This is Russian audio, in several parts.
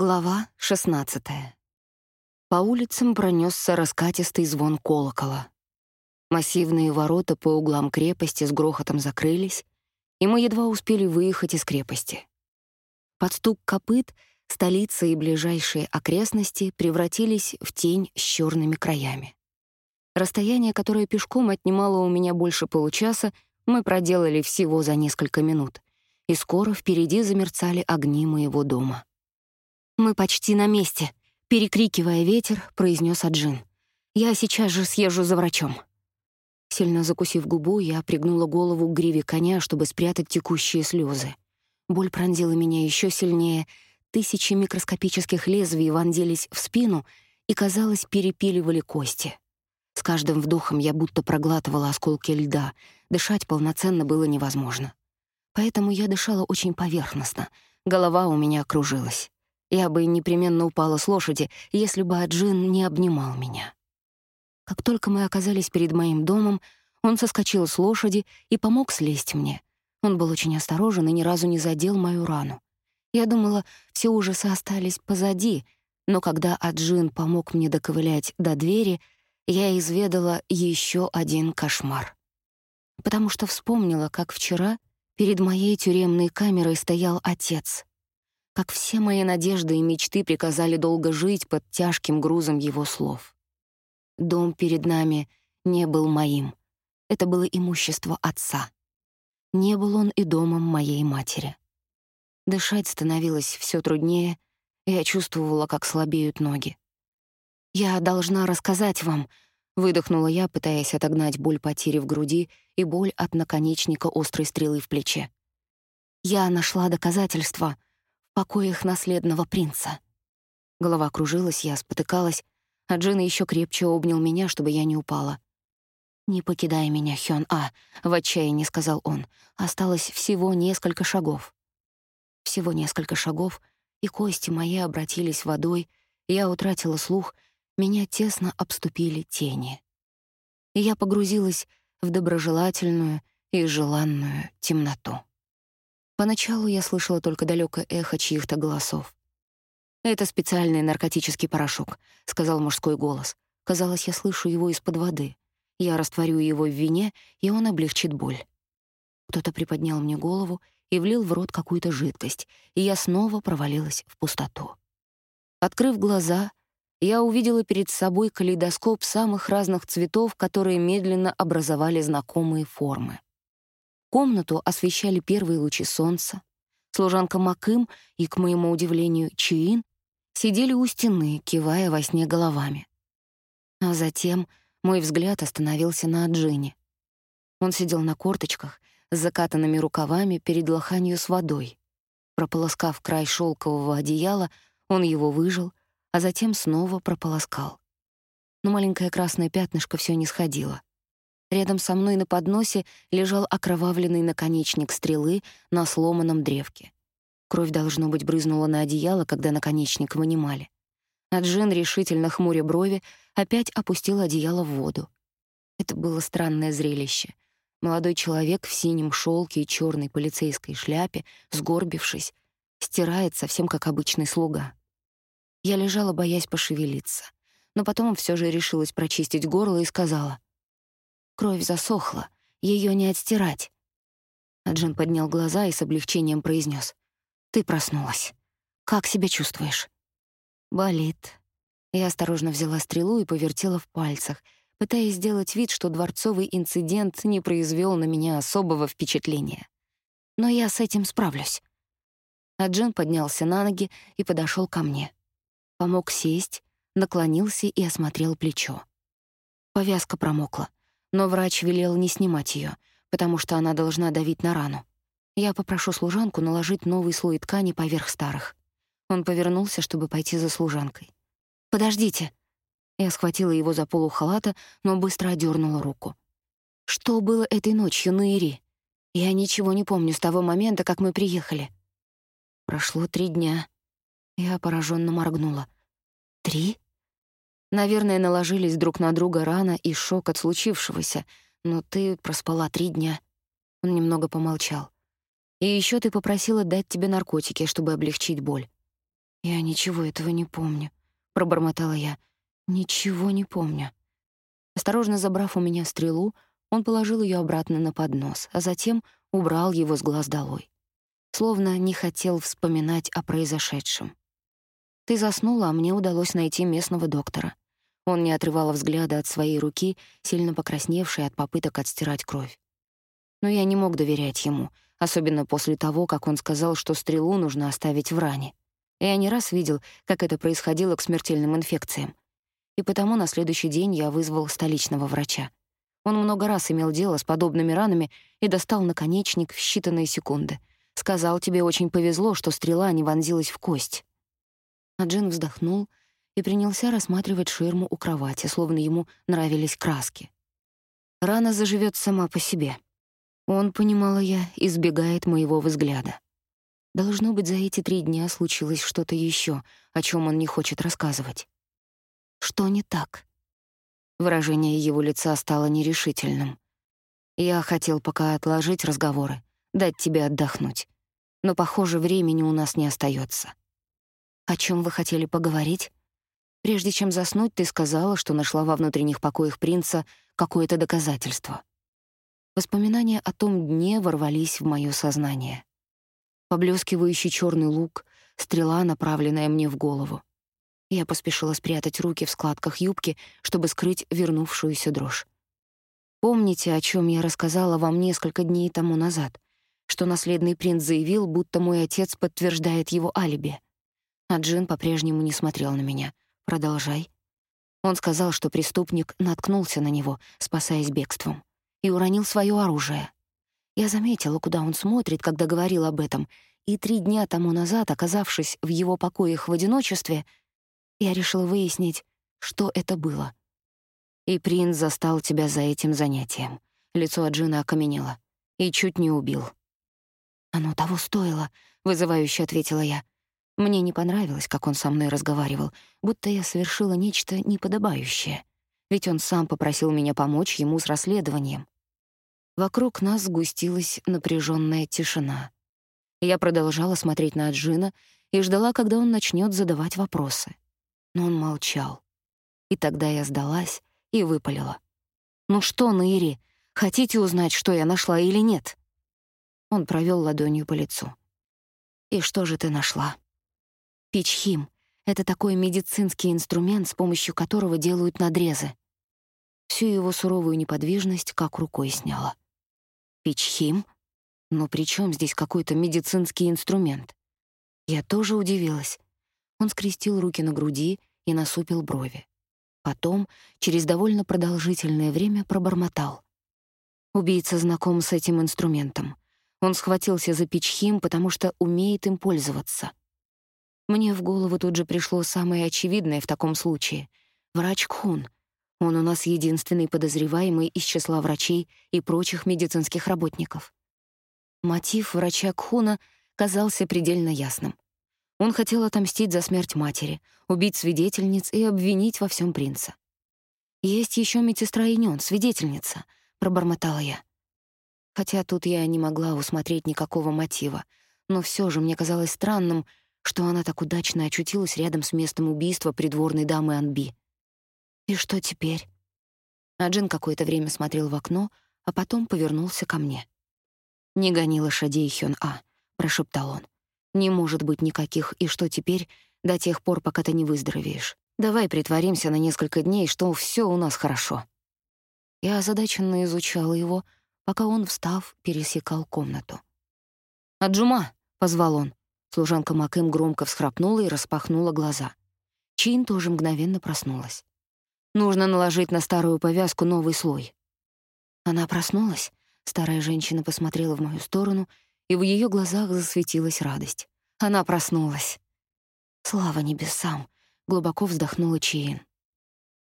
Глава 16. По улицам пронесся раскатистый звон колокола. Массивные ворота по углам крепости с грохотом закрылись, и мы едва успели выехать из крепости. Под стук копыт столица и ближайшие окрестности превратились в тень с черными краями. Расстояние, которое пешком отнимало у меня больше получаса, мы проделали всего за несколько минут, и скоро впереди замерцали огни моего дома. «Мы почти на месте», — перекрикивая ветер, произнес Аджин. «Я сейчас же съезжу за врачом». Сильно закусив губу, я пригнула голову к гриве коня, чтобы спрятать текущие слезы. Боль пронзила меня еще сильнее, тысячи микроскопических лезвий вонзились в спину и, казалось, перепиливали кости. С каждым вдохом я будто проглатывала осколки льда, дышать полноценно было невозможно. Поэтому я дышала очень поверхностно, голова у меня кружилась. Я бы непременно упала с лошади, если бы Аджин не обнимал меня. Как только мы оказались перед моим домом, он соскочил с лошади и помог слезть мне. Он был очень осторожен и ни разу не задел мою рану. Я думала, все ужасы остались позади, но когда Аджин помог мне доковылять до двери, я изведала еще один кошмар. Потому что вспомнила, как вчера перед моей тюремной камерой стоял отец. Как все мои надежды и мечты приказали долго жить под тяжким грузом его слов. Дом перед нами не был моим. Это было имущество отца. Не был он и домом моей матери. Дышать становилось все труднее, и я чувствовала, как слабеют ноги. «Я должна рассказать вам», — выдохнула я, пытаясь отогнать боль потери в груди и боль от наконечника острой стрелы в плече. «Я нашла доказательства покоях наследного принца». Голова кружилась, я спотыкалась, а Джин еще крепче обнял меня, чтобы я не упала. «Не покидай меня, Хён А», — в отчаянии сказал он. «Осталось всего несколько шагов». Всего несколько шагов, и кости мои обратились водой, я утратила слух, меня тесно обступили тени. И я погрузилась в доброжелательную и желанную темноту. Поначалу я слышала только далёкое эхо чьих-то голосов. «Это специальный наркотический порошок», — сказал мужской голос. Казалось, я слышу его из-под воды. Я растворю его в вине, и он облегчит боль. Кто-то приподнял мне голову и влил в рот какую-то жидкость, и я снова провалилась в пустоту. Открыв глаза, я увидела перед собой калейдоскоп самых разных цветов, которые медленно образовали знакомые формы. Комнату освещали первые лучи солнца. Служанка Макым и, к моему удивлению, Чиин сидели у стены, кивая во сне головами. А затем мой взгляд остановился на Джинни. Он сидел на корточках, с закатанными рукавами перед лоханью с водой. Прополоскав край шелкового одеяла, он его выжил, а затем снова прополоскал. Но маленькое красное пятнышко все не сходило. Рядом со мной на подносе лежал окровавленный наконечник стрелы на сломанном древке. Кровь, должно быть, брызнула на одеяло, когда наконечник вынимали. А Джин, решительно хмуря брови, опять опустил одеяло в воду. Это было странное зрелище. Молодой человек в синем шелке и черной полицейской шляпе, сгорбившись, стирает совсем как обычный слуга. Я лежала, боясь пошевелиться, но потом все же решилась прочистить горло и сказала: "Кровь засохла, ее не отстирать". Аджин поднял глаза и с облегчением произнес: ты проснулась. Как себя чувствуешь? Болит. Я осторожно взяла стрелу и повертела в пальцах, пытаясь сделать вид, что дворцовый инцидент не произвел на меня особого впечатления. Но я с этим справлюсь. Аджин поднялся на ноги и подошел ко мне. Помог сесть, наклонился и осмотрел плечо. Повязка промокла, но врач велел не снимать ее, потому что она должна давить на рану. Я попрошу служанку наложить новый слой ткани поверх старых. Он повернулся, чтобы пойти за служанкой. «Подождите!» Я схватила его за полу халата, но быстро одернула руку. «Что было этой ночью на Ири? Я ничего не помню с того момента, как мы приехали». Прошло три дня. Я пораженно моргнула. «Три?» Наверное, наложились друг на друга рана и шок от случившегося, но ты проспала три дня. Он немного помолчал. И еще ты попросила дать тебе наркотики, чтобы облегчить боль. «Я ничего этого не помню», — пробормотала я. «Ничего не помню». Осторожно забрав у меня стрелу, он положил ее обратно на поднос, а затем убрал его с глаз долой. Словно не хотел вспоминать о произошедшем. «Ты заснула, а мне удалось найти местного доктора». Он не отрывал взгляда от своей руки, сильно покрасневшей от попыток отстирать кровь. Но я не мог доверять ему, особенно после того, как он сказал, что стрелу нужно оставить в ране. Я не раз видел, как это происходило к смертельным инфекциям. И потому на следующий день я вызвал столичного врача. Он много раз имел дело с подобными ранами и достал наконечник в считанные секунды. Сказал, тебе очень повезло, что стрела не вонзилась в кость. А Джин вздохнул и принялся рассматривать ширму у кровати, словно ему нравились краски. Рана заживет сама по себе. Он, понимала я, избегает моего взгляда. Должно быть, за эти три дня случилось что-то еще, о чем он не хочет рассказывать. Что не так? Выражение его лица стало нерешительным. Я хотел пока отложить разговоры, дать тебе отдохнуть. Но, похоже, времени у нас не остается. О чем вы хотели поговорить? Прежде чем заснуть, ты сказала, что нашла во внутренних покоях принца какое-то доказательство. Воспоминания о том дне ворвались в моё сознание. Поблескивающий черный лук, стрела, направленная мне в голову. Я поспешила спрятать руки в складках юбки, чтобы скрыть вернувшуюся дрожь. Помните, о чем я рассказала вам несколько дней тому назад, что наследный принц заявил, будто мой отец подтверждает его алиби. А Джин по-прежнему не смотрел на меня. Продолжай. Он сказал, что преступник наткнулся на него, спасаясь бегством и уронил свое оружие. Я заметила, куда он смотрит, когда говорил об этом, и три дня тому назад, оказавшись в его покоях в одиночестве, я решила выяснить, что это было. И принц застал тебя за этим занятием. Лицо Аджина окаменело. И чуть не убил. «Оно того стоило», — вызывающе ответила я. Мне не понравилось, как он со мной разговаривал, будто я совершила нечто неподобающее ведь он сам попросил меня помочь ему с расследованием. Вокруг нас сгустилась напряженная тишина. Я продолжала смотреть на Джина и ждала, когда он начнет задавать вопросы. Но он молчал. И тогда я сдалась и выпалила. «Ну что, Наири, хотите узнать, что я нашла или нет?» Он провел ладонью по лицу. «И что же ты нашла?» «Пичхим это такой медицинский инструмент, с помощью которого делают надрезы. Всю его суровую неподвижность как рукой сняла. Пичхим? Но при чем здесь какой-то медицинский инструмент? Я тоже удивилась. Он скрестил руки на груди и насупил брови. Потом, через довольно продолжительное время, пробормотал. Убийца знаком с этим инструментом. Он схватился за пичхим, потому что умеет им пользоваться. Мне в голову тут же пришло самое очевидное в таком случае. Врач Кхун. Он у нас единственный подозреваемый из числа врачей и прочих медицинских работников. Мотив врача Кхуна казался предельно ясным. Он хотел отомстить за смерть матери, убить свидетельниц и обвинить во всем принца. «Есть еще медсестра Инён, свидетельница», — пробормотала я. Хотя тут я не могла усмотреть никакого мотива, но все же мне казалось странным, что она так удачно очутилась рядом с местом убийства придворной дамы Анби. И что теперь? Аджин какое-то время смотрел в окно, а потом повернулся ко мне. «Не гони лошадей, Хён-А», — прошептал он. «Не может быть никаких «и что теперь» до тех пор, пока ты не выздоровеешь. Давай притворимся на несколько дней, что все у нас хорошо». Я озадаченно изучала его, пока он, встав, пересекал комнату. «Аджума!» — позвал он. Служанка Макэм громко всхрапнула и распахнула глаза. Чин тоже мгновенно проснулась. Нужно наложить на старую повязку новый слой. Она проснулась. Старая женщина посмотрела в мою сторону, и в ее глазах засветилась радость. Она проснулась. Слава небесам, глубоко вздохнула Чин.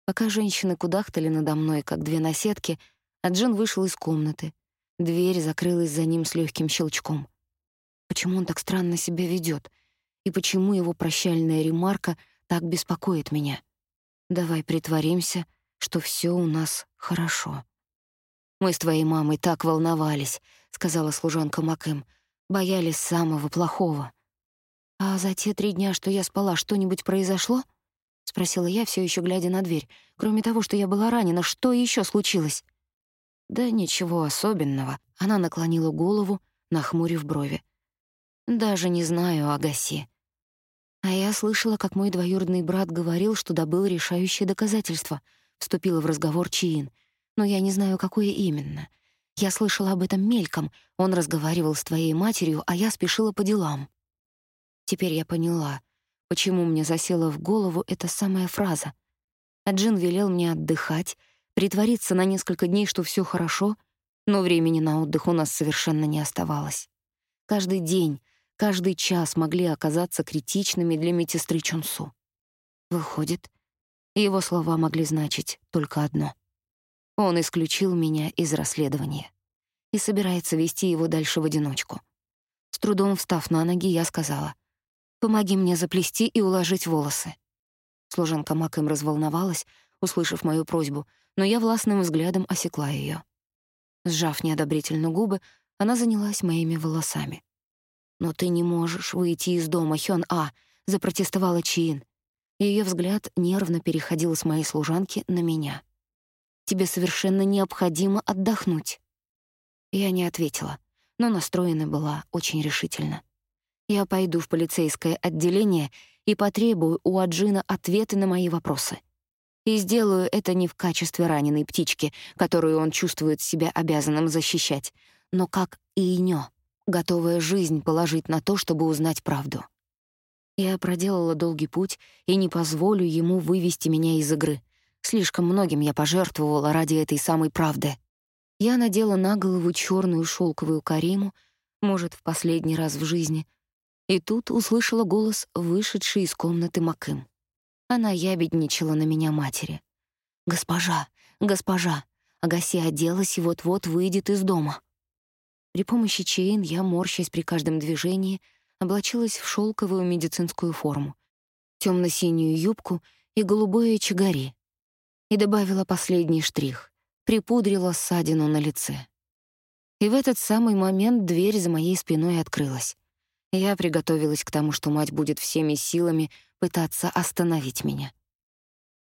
Пока женщины кудахтали надо мной, как две наседки, Аджин вышел из комнаты. Дверь закрылась за ним с легким щелчком. Почему он так странно себя ведет? И почему его прощальная ремарка так беспокоит меня? Давай притворимся, что все у нас хорошо. Мы с твоей мамой так волновались, сказала служанка Макэм. Боялись самого плохого. «А за те три дня, что я спала, что-нибудь произошло?» — спросила я, все еще глядя на дверь. «Кроме того, что я была ранена, что еще случилось?» «Да ничего особенного». Она наклонила голову, нахмурив брови. «Даже не знаю, Агаси. А я слышала, как мой двоюродный брат говорил, что добыл решающее доказательство. Вступила в разговор Чиин. Но я не знаю, какое именно. Я слышала об этом мельком. Он разговаривал с твоей матерью, а я спешила по делам. Теперь я поняла, почему мне засела в голову эта самая фраза. А Джин велел мне отдыхать, притвориться на несколько дней, что все хорошо, но времени на отдых у нас совершенно не оставалось. Каждый день, каждый час могли оказаться критичными для медсестры Чонсу. Выходит, его слова могли значить только одно. Он исключил меня из расследования и собирается вести его дальше в одиночку. С трудом встав на ноги, я сказала, Помоги мне заплести и уложить волосы». Служанка Макэм разволновалась, услышав мою просьбу, но я властным взглядом осекла ее. Сжав неодобрительно губы, она занялась моими волосами. «Но ты не можешь выйти из дома, Хён-А», — запротестовала Чин. Ее взгляд нервно переходил с моей служанки на меня. «Тебе совершенно необходимо отдохнуть». Я не ответила, но настроена была очень решительно. Я пойду в полицейское отделение и потребую у Аджина ответы на мои вопросы. И сделаю это не в качестве раненой птички, которую он чувствует себя обязанным защищать, но как Иньо, готовая жизнь положить на то, чтобы узнать правду. Я проделала долгий путь и не позволю ему вывести меня из игры. Слишком многим я пожертвовала ради этой самой правды. Я надела на голову черную шелковую кариму, может, в последний раз в жизни — и тут услышала голос, вышедший из комнаты Макым. Она ябедничала на меня матери. «Госпожа! Госпожа!» Агаси оделась и вот-вот выйдет из дома. При помощи Чейн я, морщась при каждом движении, облачилась в шелковую медицинскую форму, темно-синюю юбку и голубое чагари. И добавила последний штрих — припудрила ссадину на лице. И в этот самый момент дверь за моей спиной открылась. Я приготовилась к тому, что мать будет всеми силами пытаться остановить меня.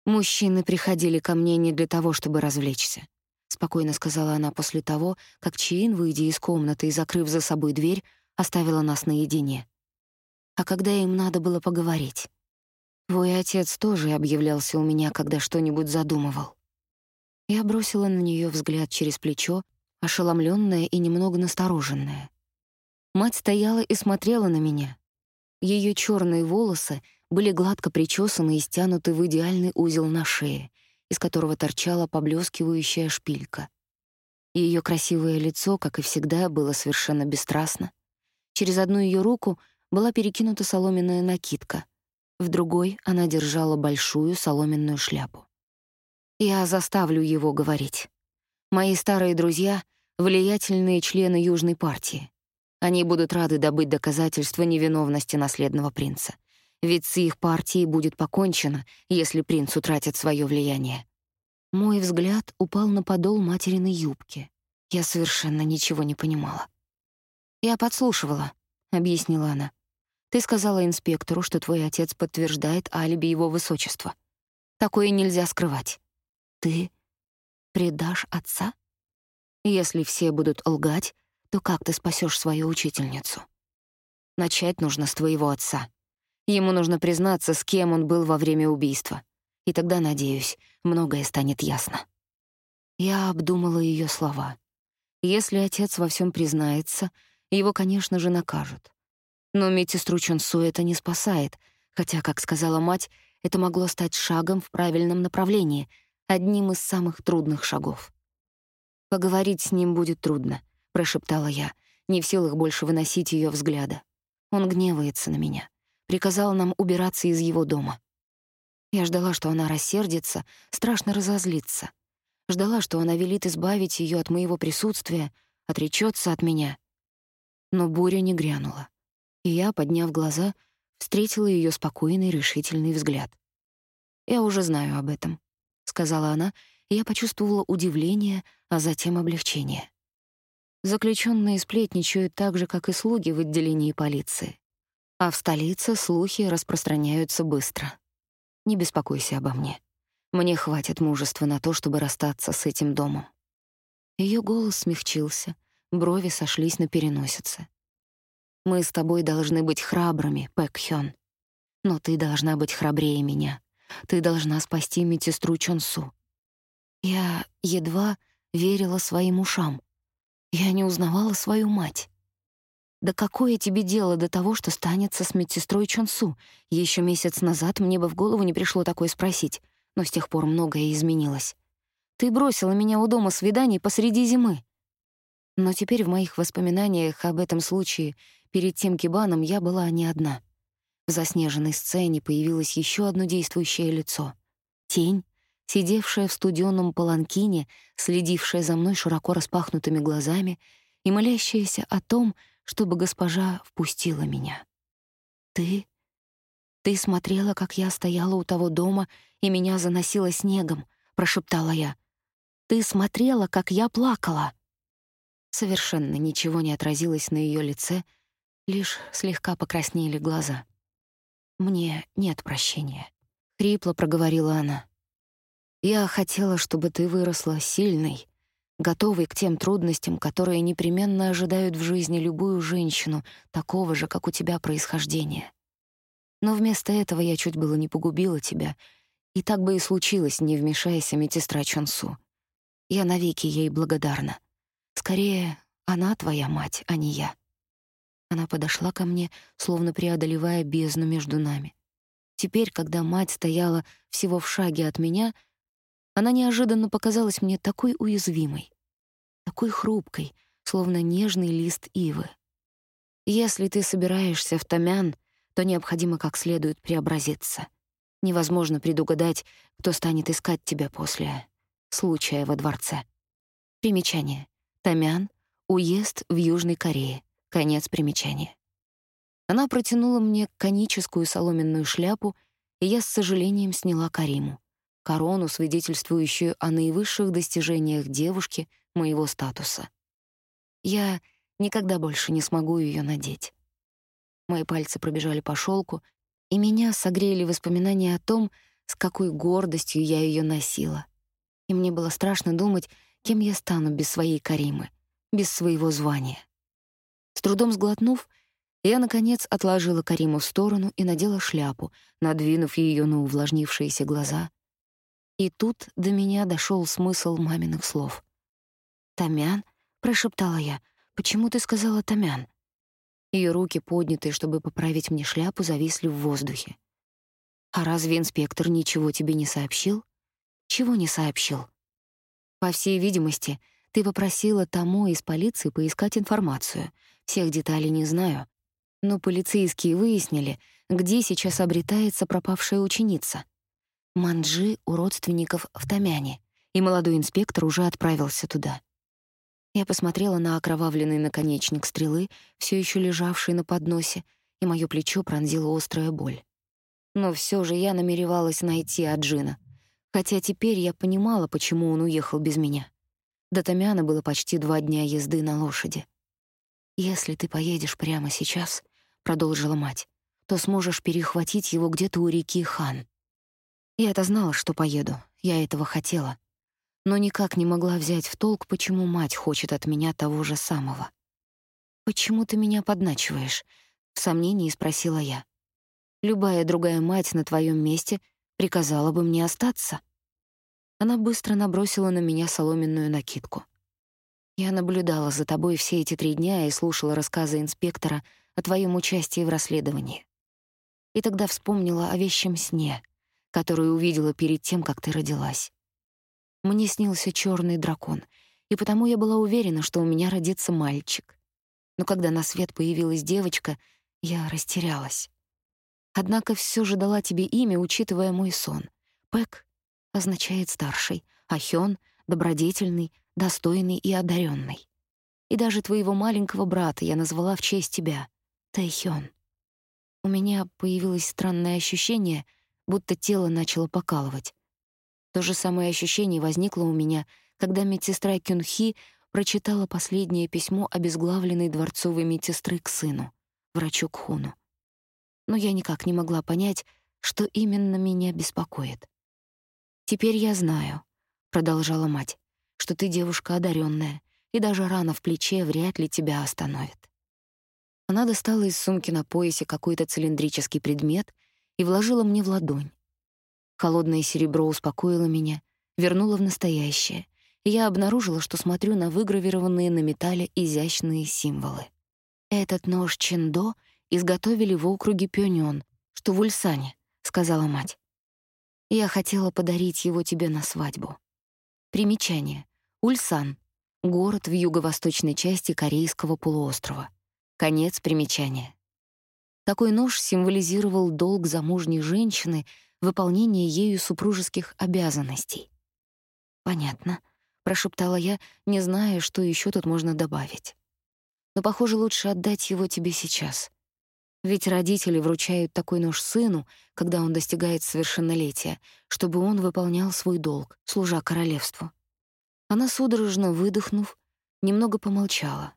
«Мужчины приходили ко мне не для того, чтобы развлечься», — спокойно сказала она после того, как Чин, выйдя из комнаты и закрыв за собой дверь, оставила нас наедине. А когда им надо было поговорить? Твой отец тоже объявлялся у меня, когда что-нибудь задумывал. Я бросила на нее взгляд через плечо, ошеломленная и немного настороженная. Мать стояла и смотрела на меня. Ее черные волосы были гладко причесаны и стянуты в идеальный узел на шее, из которого торчала поблескивающая шпилька. Ее красивое лицо, как и всегда, было совершенно бесстрастно. Через одну ее руку была перекинута соломенная накидка, в другой она держала большую соломенную шляпу. Я заставлю его говорить. Мои старые друзья — влиятельные члены Южной партии. Они будут рады добыть доказательства невиновности наследного принца. Ведь с их партией будет покончено, если принц утратит свое влияние. Мой взгляд упал на подол материной юбки. Я совершенно ничего не понимала. «Я подслушивала», — объяснила она. «Ты сказала инспектору, что твой отец подтверждает алиби его высочества. Такое нельзя скрывать. Ты предашь отца? Если все будут лгать, то как ты спасешь свою учительницу? Начать нужно с твоего отца. Ему нужно признаться, с кем он был во время убийства. И тогда, надеюсь, многое станет ясно. Я обдумала ее слова. Если отец во всем признается, его, конечно же, накажут. Но медсестру Чонсу это не спасает, хотя, как сказала мать, это могло стать шагом в правильном направлении, одним из самых трудных шагов. Поговорить с ним будет трудно прошептала я, не в силах больше выносить ее взгляда. Он гневается на меня. Приказал нам убираться из его дома. Я ждала, что она рассердится, страшно разозлится. Ждала, что она велит избавить ее от моего присутствия, отречется от меня. Но буря не грянула. И я, подняв глаза, встретила ее спокойный, решительный взгляд. «Я уже знаю об этом», — сказала она, и я почувствовала удивление, а затем облегчение. Заключенные сплетничают так же, как и слуги в отделении полиции. А в столице слухи распространяются быстро. Не беспокойся обо мне. Мне хватит мужества на то, чтобы расстаться с этим домом. Ее голос смягчился, брови сошлись на переносице. Мы с тобой должны быть храбрыми, Пэк Хён. Но ты должна быть храбрее меня. Ты должна спасти медсестру Чонсу. Я едва верила своим ушам. Я не узнавала свою мать. Да какое тебе дело до того, что станется с медсестрой Чонсу? Еще месяц назад мне бы в голову не пришло такое спросить, но с тех пор многое изменилось. Ты бросила меня у дома свиданий посреди зимы. Но теперь в моих воспоминаниях об этом случае перед тем кибаном я была не одна. В заснеженной сцене появилось еще одно действующее лицо. Тень, сидевшая в студенном паланкине, следившая за мной широко распахнутыми глазами и молящаяся о том, чтобы госпожа впустила меня. Ты? Ты смотрела, как я стояла у того дома, и меня заносило снегом, прошептала я. Ты смотрела, как я плакала. Совершенно ничего не отразилось на ее лице, лишь слегка покраснели глаза. Мне нет прощения, хрипло проговорила она. Я хотела, чтобы ты выросла сильной, готовый к тем трудностям, которые непременно ожидают в жизни любую женщину такого же, как у тебя, происхождения. Но вместо этого я чуть было не погубила тебя, и так бы и случилось, не вмешаясь медсестра Чонсу. Я навеки ей благодарна. Скорее, она твоя мать, а не я. Она подошла ко мне, словно преодолевая бездну между нами. Теперь, когда мать стояла всего в шаге от меня — она неожиданно показалась мне такой уязвимой, такой хрупкой, словно нежный лист ивы. Если ты собираешься в Томян, то необходимо как следует преобразиться. Невозможно предугадать, кто станет искать тебя после случая во дворце. Примечание. Томян — уезд в Южной Корее. Конец примечания. Она протянула мне коническую соломенную шляпу, и я с сожалением сняла Кариму корону, свидетельствующую о наивысших достижениях девушки моего статуса. Я никогда больше не смогу ее надеть. Мои пальцы пробежали по шелку, и меня согрели воспоминания о том, с какой гордостью я ее носила. И мне было страшно думать, кем я стану без своей Каримы, без своего звания. С трудом сглотнув, я, наконец, отложила Кариму в сторону и надела шляпу, надвинув ее на увлажнившиеся глаза, и тут до меня дошел смысл маминых слов. «Тамян?» — прошептала я. «Почему ты сказала Тамян?» Ее руки, поднятые, чтобы поправить мне шляпу, зависли в воздухе. «А разве инспектор ничего тебе не сообщил?» «Чего не сообщил?» «По всей видимости, ты попросила тому из полиции поискать информацию. Всех деталей не знаю. Но полицейские выяснили, где сейчас обретается пропавшая ученица. Манджи у родственников в Тамяне, и молодой инспектор уже отправился туда. Я посмотрела на окровавленный наконечник стрелы, все еще лежавший на подносе, и моё плечо пронзила острая боль. Но все же я намеревалась найти Аджина, хотя теперь я понимала, почему он уехал без меня. До Тамяна было почти два дня езды на лошади. «Если ты поедешь прямо сейчас», — продолжила мать, «то сможешь перехватить его где-то у реки Хан. Я-то знала, что поеду, я этого хотела, но никак не могла взять в толк, почему мать хочет от меня того же самого. «Почему ты меня подначиваешь?» — в сомнении спросила я. «Любая другая мать на твоем месте приказала бы мне остаться». Она быстро набросила на меня соломенную накидку. «Я наблюдала за тобой все эти три дня и слушала рассказы инспектора о твоем участии в расследовании. И тогда вспомнила о вещем сне — которую увидела перед тем, как ты родилась. Мне снился черный дракон, и потому я была уверена, что у меня родится мальчик. Но когда на свет появилась девочка, я растерялась. Однако все же дала тебе имя, учитывая мой сон. Пэк означает старший, а Хён — добродетельный, достойный и одаренный. И даже твоего маленького брата я назвала в честь тебя — Тэйхён. У меня появилось странное ощущение — будто тело начало покалывать. То же самое ощущение возникло у меня, когда медсестра Кюнхи прочитала последнее письмо обезглавленной дворцовой медсестры к сыну, врачу Кхуну. но я никак не могла понять, что именно меня беспокоит. «Теперь я знаю», — продолжала мать, «что ты девушка одаренная, и даже рана в плече вряд ли тебя остановит». Она достала из сумки на поясе какой-то цилиндрический предмет и вложила мне в ладонь. Холодное серебро успокоило меня, вернуло в настоящее, и я обнаружила, что смотрю на выгравированные на металле изящные символы. Этот нож Чендо изготовили в округе Пёнён, что в Ульсане, сказала мать. Я хотела подарить его тебе на свадьбу. Примечание. Ульсан город в юго-восточной части корейского полуострова. Конец примечания. Такой нож символизировал долг замужней женщины выполнение ею супружеских обязанностей. Понятно, прошептала я, не зная, что еще тут можно добавить. Но, похоже, лучше отдать его тебе сейчас. Ведь родители вручают такой нож сыну, когда он достигает совершеннолетия, чтобы он выполнял свой долг, служа королевству. Она судорожно выдохнув, немного помолчала.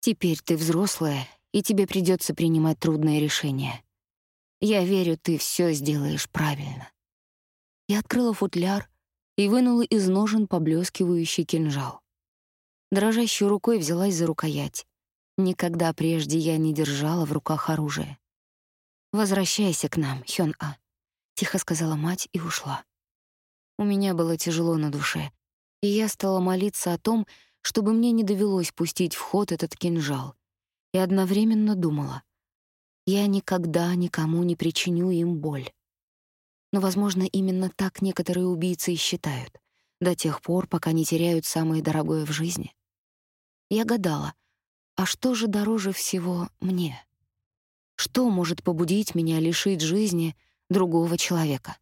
Теперь ты взрослая, и тебе придется принимать трудные решения. Я верю, ты все сделаешь правильно. Я открыла футляр и вынула из ножен поблескивающий кинжал. Дрожащей рукой взялась за рукоять. Никогда прежде я не держала в руках оружие. «Возвращайся к нам, Хён-А», — тихо сказала мать и ушла. У меня было тяжело на душе, и я стала молиться о том, чтобы мне не довелось пустить в ход этот кинжал, и одновременно думала, я никогда никому не причиню им боль. Но, возможно, именно так некоторые убийцы и считают, до тех пор, пока не теряют самое дорогое в жизни. Я гадала, а что же дороже всего мне? Что может побудить меня лишить жизни другого человека?